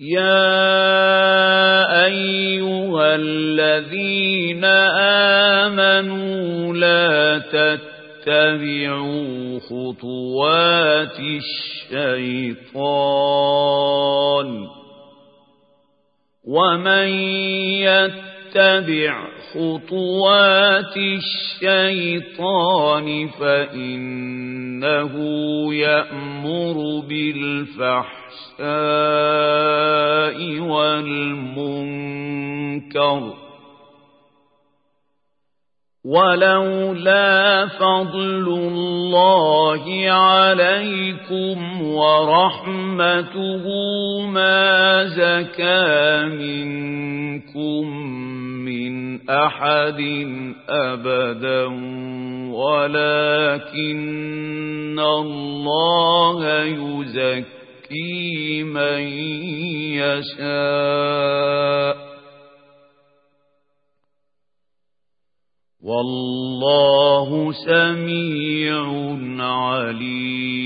يا أيها الذين آمنوا لا تتبعوا خطوات الشيطان ومن يتبع خطوات الشيطان فإنه يأمر بالفحشاء والمنكر ولولا فضل الله عليكم ورحمته ما زكى منكم من أحد أبدا ولكن الله يزكي من يشاء. والله سميع عليم.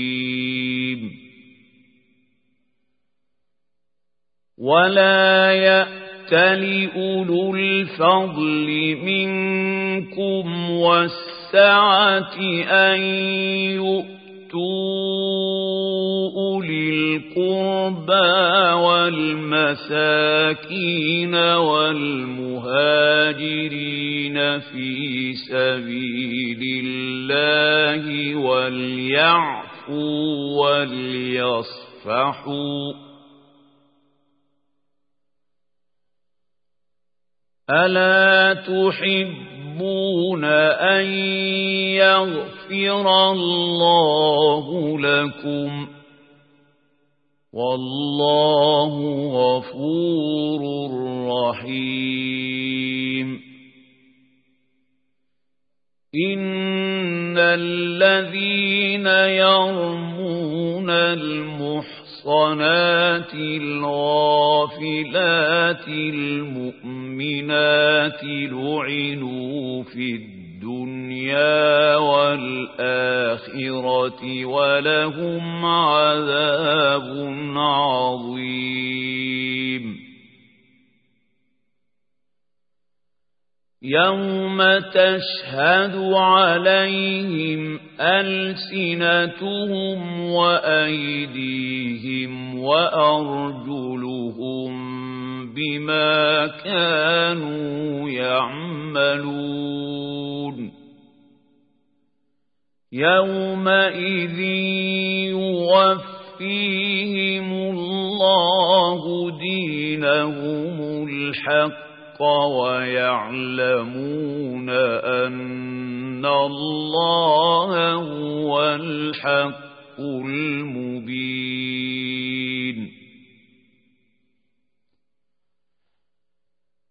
ولا يأتل أولو الفضل منكم والسعة أن يؤتوا القربى والمساكين والمهاجرين في سبيل الله وليعفوا وليصفحوا ألا تحبون أن يغفر الله لكم ؟ والله غفور رحيم. إن الذين يرمون المحصنات الغافلات المؤمنات لعنوا في الدنيا الدنيا والآخرة ولهم عذاب عظيم. يوم تشهد عليهم ألسنتهم وأيديهم وأرجلهم بما كانوا يعملون. يومئذ يوفيهم الله دينهم الحق ويعلمون أن الله هو الحق المبين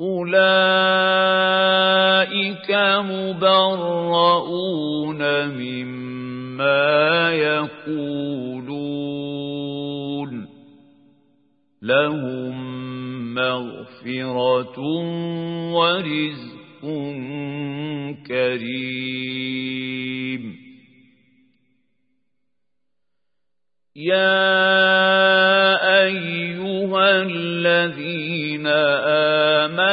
أولئك مبرؤون مما يقولون لهم مغفرة ورزق كريم يا أيها الذين آمنوا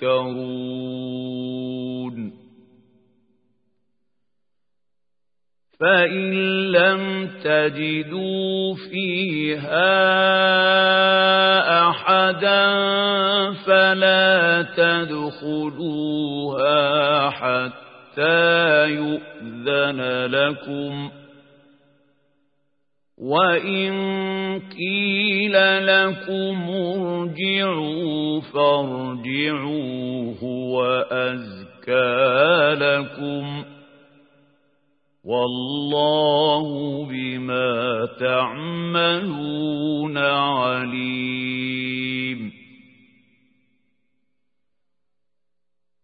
تذكرون فإن لم تجدوا فيها أحدا فلا تدخلوها حتى يؤذن لكم. وإن قيل لكم ارجعوا فارجعوا هو أزكى لكم والله بما تعملون عليم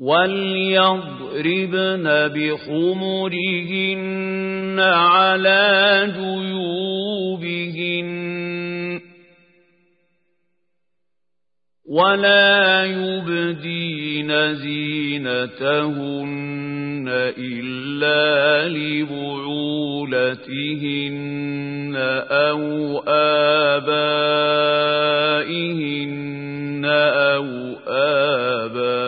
وليضربن بخمرهن على جيوبهن ولا يبدين زينتهن إلا لبعولتهن أو آبائهن أو آباء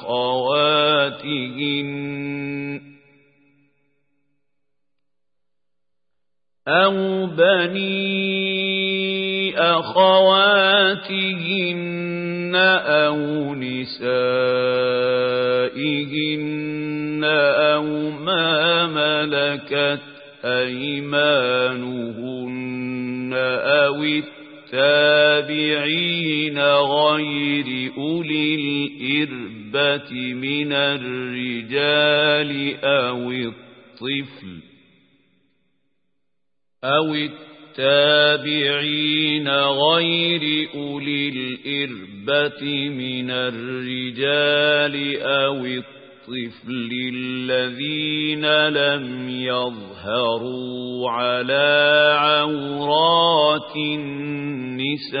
أخواتهن أو بني أخواتهن أو نسائهن أو ما ملكت أيمانهن أو التابعين غير أولي الإربة من الرجال أو الطفل أو التابعين غير أولي الإربة من الرجال أو الطفل الذين لم يظهروا على عورات النساء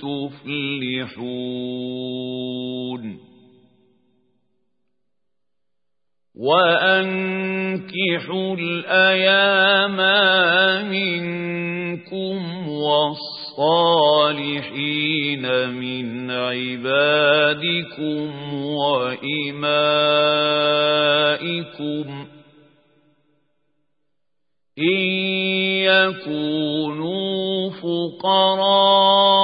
تفلحون وأنكحوا الأيام منكم والصالحين من عبادكم وإمائكم إن يكونوا فقراء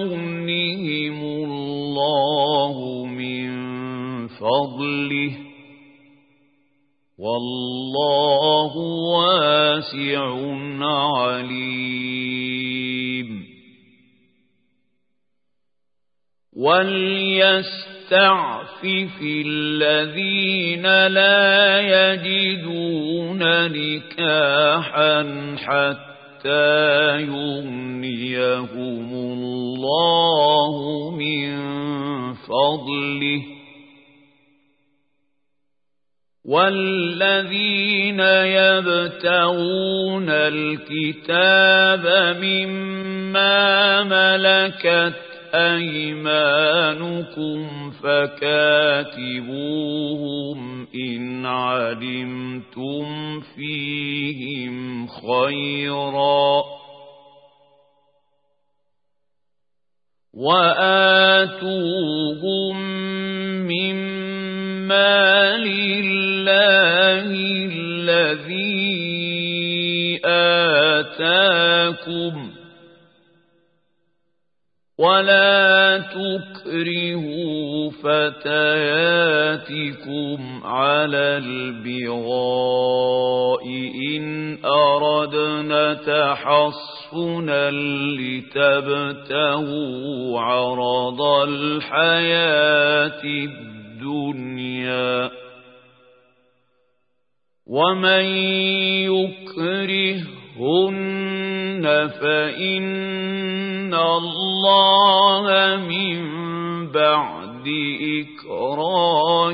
يغنهم الله من فضله. والله واسع عليم. وليستعفف الذين لا يجدون نكاحا حتى يغنيهم الله من فضله. والذين يبتغون الكتاب مما ملكت أيمانكم فكاتبوهم إن علمتم فيهم خيرا. وآتوهم مما لله الذي آتاكم ولا تكرهوا فتياتكم على البغاء إن أردنا تحصنا لتبتغوا عرض الحياة الدنيا ومن يكرهن فإن الله من بعد إكراههن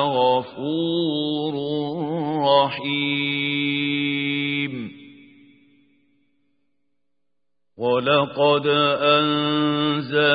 غفور رحيم. ولقد أنزلنا